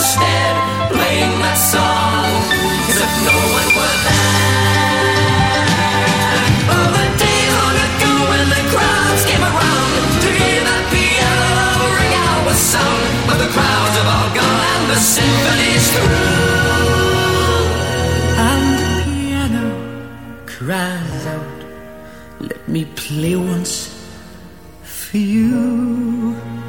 instead, playing that song as if no one were there. Oh, the ago when the crowds came around to hear that piano ring out with sound. But the crowds have all gone and the. And the piano cries out, let me play once for you.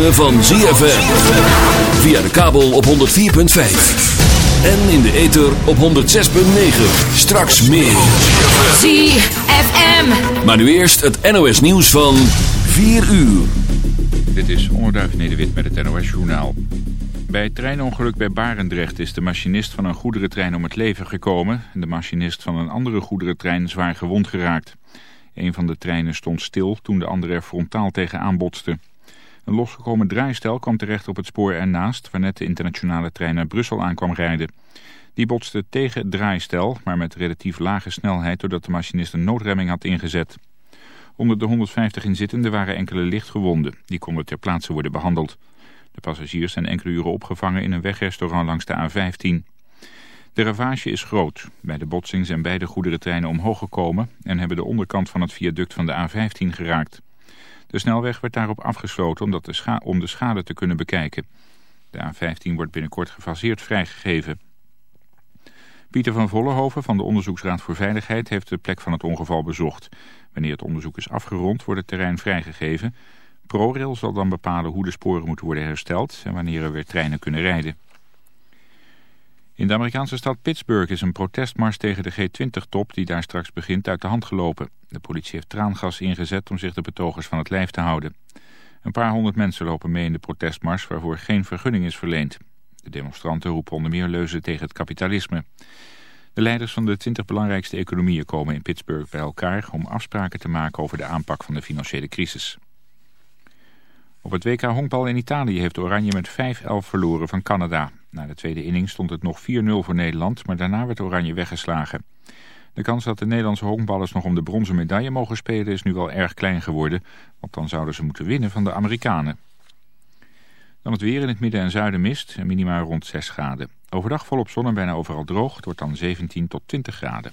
Ritme van ZFM. Via de kabel op 104.5. En in de ether op 106.9. Straks meer. ZFM. Maar nu eerst het NOS nieuws van 4 uur. Dit is Onderduif Nederwit met het NOS-journaal. Bij het treinongeluk bij Barendrecht is de machinist van een goederentrein om het leven gekomen... en de machinist van een andere goederentrein zwaar gewond geraakt. Een van de treinen stond stil toen de andere er frontaal tegenaan botste. Een losgekomen draaistel kwam terecht op het spoor ernaast... waar net de internationale trein naar Brussel aankwam rijden. Die botste tegen het draaistel, maar met relatief lage snelheid... doordat de machinist een noodremming had ingezet. Onder de 150 inzittenden waren enkele lichtgewonden. Die konden ter plaatse worden behandeld. De passagiers zijn enkele uren opgevangen in een wegrestaurant langs de A15. De ravage is groot. Bij de botsing zijn beide goederentreinen omhoog gekomen... en hebben de onderkant van het viaduct van de A15 geraakt. De snelweg werd daarop afgesloten omdat de om de schade te kunnen bekijken. De A15 wordt binnenkort gefaseerd vrijgegeven. Pieter van Vollenhoven van de Onderzoeksraad voor Veiligheid heeft de plek van het ongeval bezocht. Wanneer het onderzoek is afgerond wordt het terrein vrijgegeven. ProRail zal dan bepalen hoe de sporen moeten worden hersteld en wanneer er weer treinen kunnen rijden. In de Amerikaanse stad Pittsburgh is een protestmars tegen de G20-top die daar straks begint uit de hand gelopen. De politie heeft traangas ingezet om zich de betogers van het lijf te houden. Een paar honderd mensen lopen mee in de protestmars waarvoor geen vergunning is verleend. De demonstranten roepen onder meer leuzen tegen het kapitalisme. De leiders van de 20 belangrijkste economieën komen in Pittsburgh bij elkaar om afspraken te maken over de aanpak van de financiële crisis. Op het WK honkbal in Italië heeft Oranje met 5-11 verloren van Canada. Na de tweede inning stond het nog 4-0 voor Nederland, maar daarna werd Oranje weggeslagen. De kans dat de Nederlandse honkballers nog om de bronzen medaille mogen spelen is nu wel erg klein geworden, want dan zouden ze moeten winnen van de Amerikanen. Dan het weer in het midden en zuiden mist, minimaal rond 6 graden. Overdag volop zon en bijna overal droog, het wordt dan 17 tot 20 graden.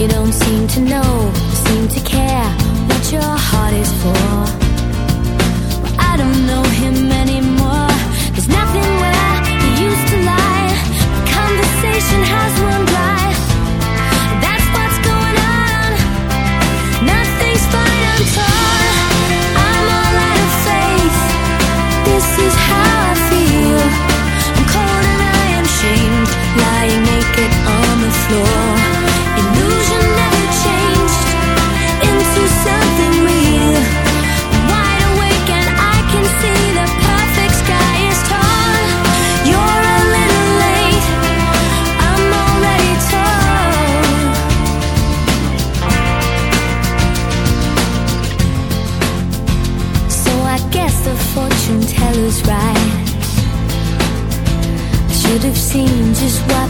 You don't seem to know, seem to care what your heart is for. I don't know him anymore. There's nothing where used to lie. The conversation has run. just what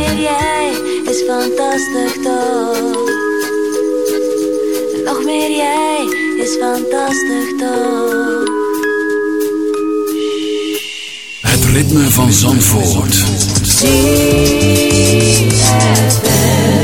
Fantastisch toch? Nog meer jij is fantastisch toch? Het ritme van Zandvoort. And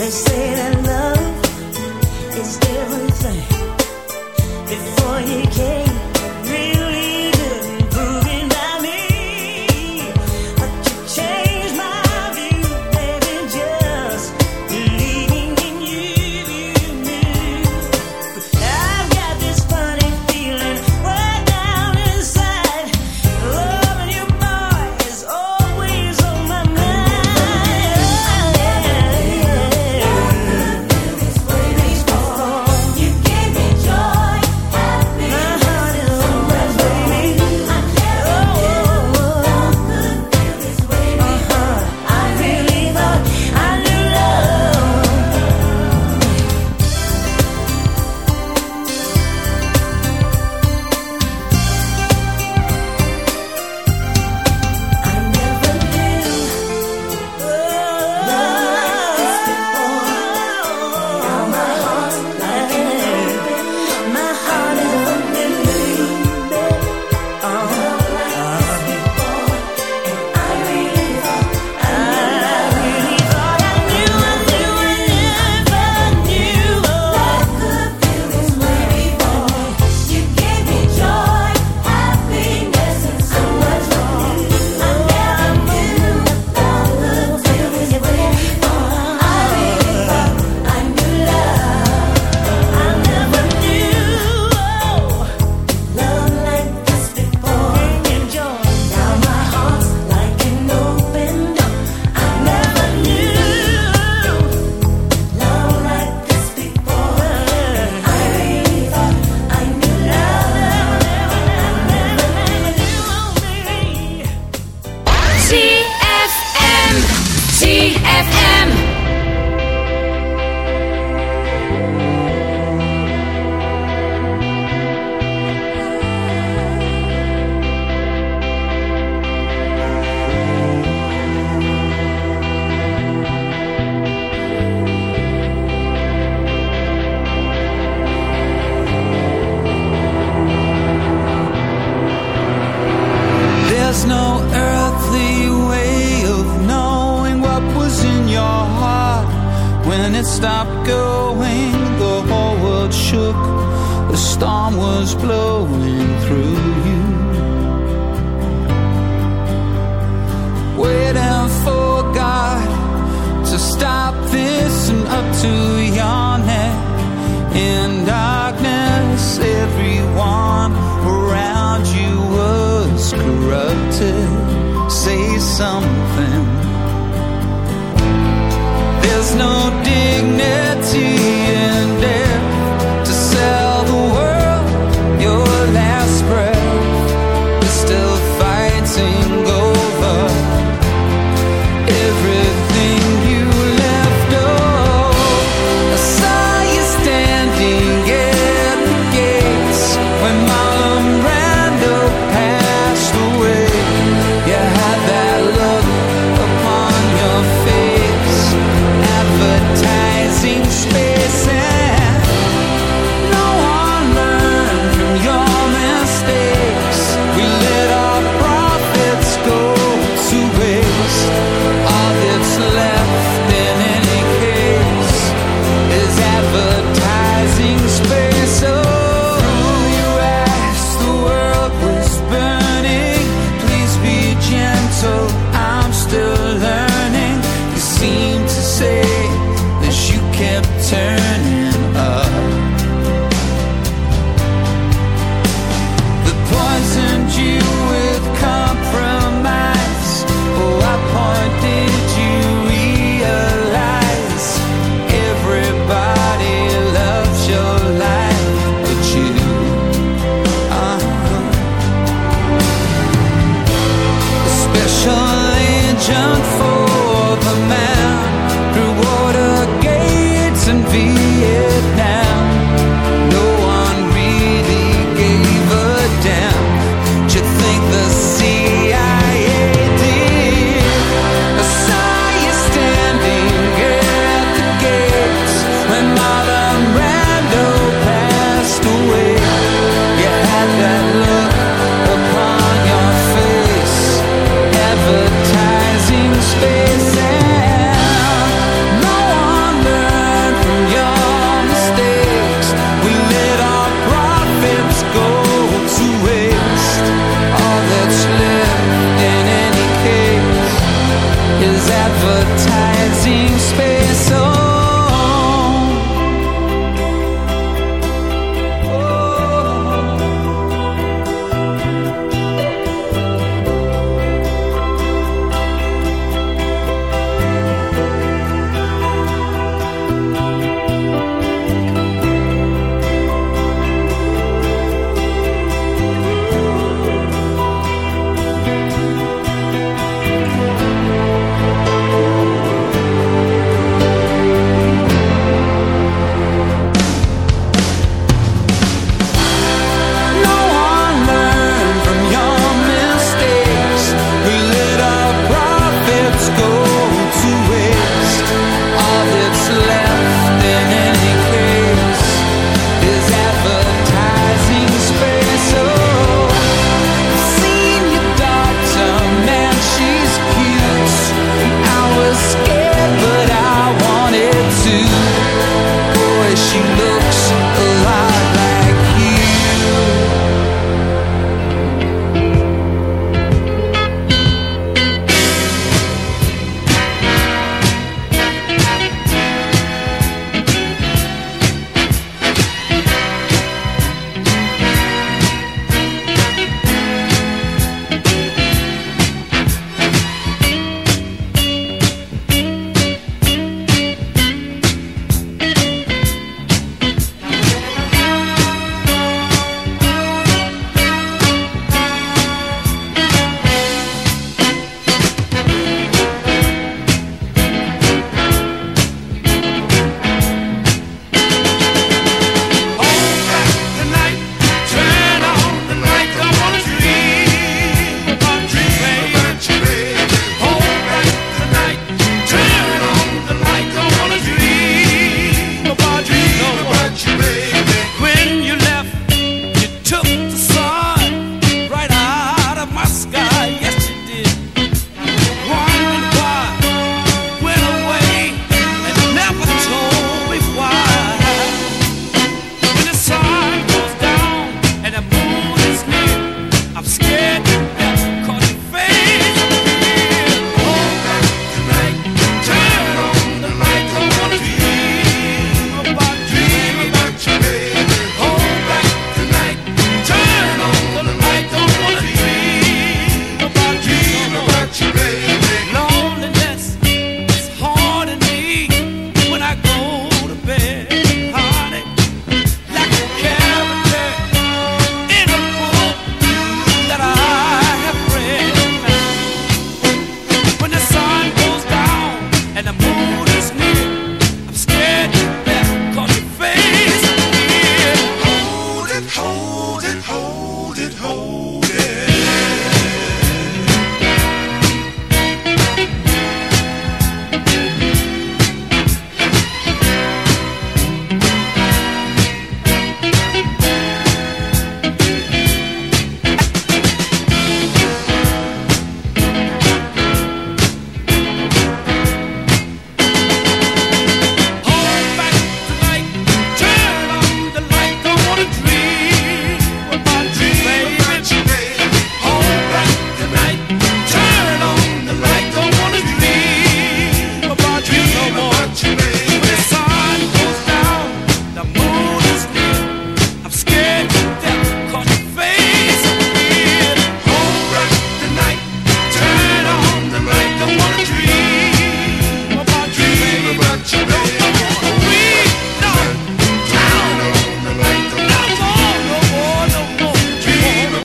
They say